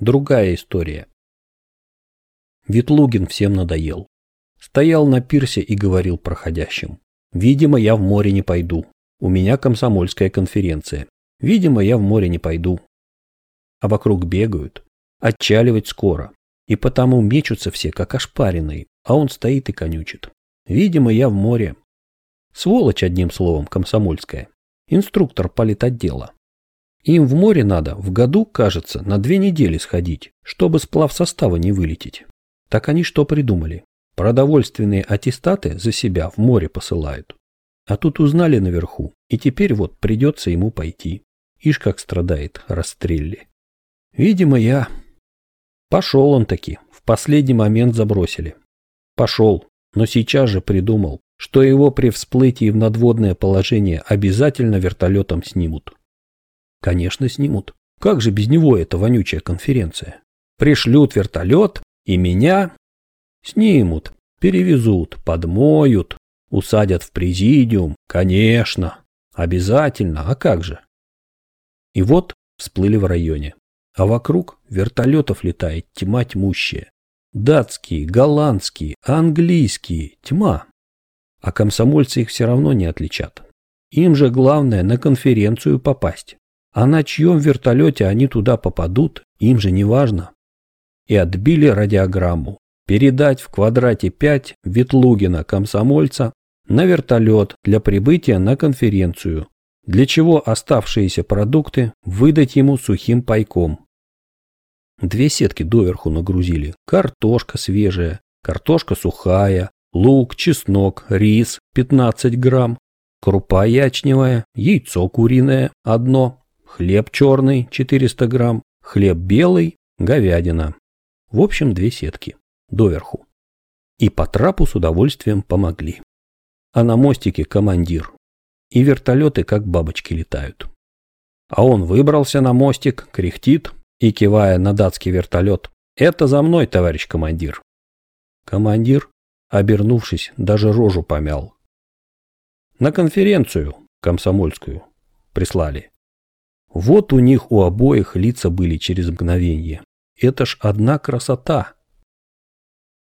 Другая история. Ветлугин всем надоел. Стоял на пирсе и говорил проходящим. Видимо, я в море не пойду. У меня комсомольская конференция. Видимо, я в море не пойду. А вокруг бегают. Отчаливать скоро. И потому мечутся все, как ошпаренные, а он стоит и конючит. Видимо, я в море. Сволочь, одним словом, комсомольская. Инструктор политотдела. Им в море надо в году, кажется, на две недели сходить, чтобы сплав состава не вылететь. Так они что придумали? Продовольственные аттестаты за себя в море посылают. А тут узнали наверху, и теперь вот придется ему пойти. Ишь как страдает Растрелли. Видимо, я... Пошел он таки, в последний момент забросили. Пошел, но сейчас же придумал, что его при всплытии в надводное положение обязательно вертолетом снимут. Конечно, снимут. Как же без него эта вонючая конференция? Пришлют вертолет, и меня снимут, перевезут, подмоют, усадят в президиум. Конечно, обязательно, а как же? И вот всплыли в районе. А вокруг вертолетов летает тьма тьмущая. Датские, голландские, английские, тьма. А комсомольцы их все равно не отличат. Им же главное на конференцию попасть. А на чьем вертолете они туда попадут, им же не важно. И отбили радиограмму. Передать в квадрате 5 Ветлугина, комсомольца, на вертолет для прибытия на конференцию, для чего оставшиеся продукты выдать ему сухим пайком. Две сетки доверху нагрузили. Картошка свежая, картошка сухая, лук, чеснок, рис 15 грамм, крупа ячневая, яйцо куриное одно, хлеб черный 400 грамм, хлеб белый, говядина. В общем, две сетки. Доверху. И по трапу с удовольствием помогли. А на мостике командир. И вертолеты как бабочки летают. А он выбрался на мостик, кряхтит и, кивая на датский вертолет, «Это за мной, товарищ командир». Командир, обернувшись, даже рожу помял. На конференцию комсомольскую прислали. Вот у них у обоих лица были через мгновение. Это ж одна красота.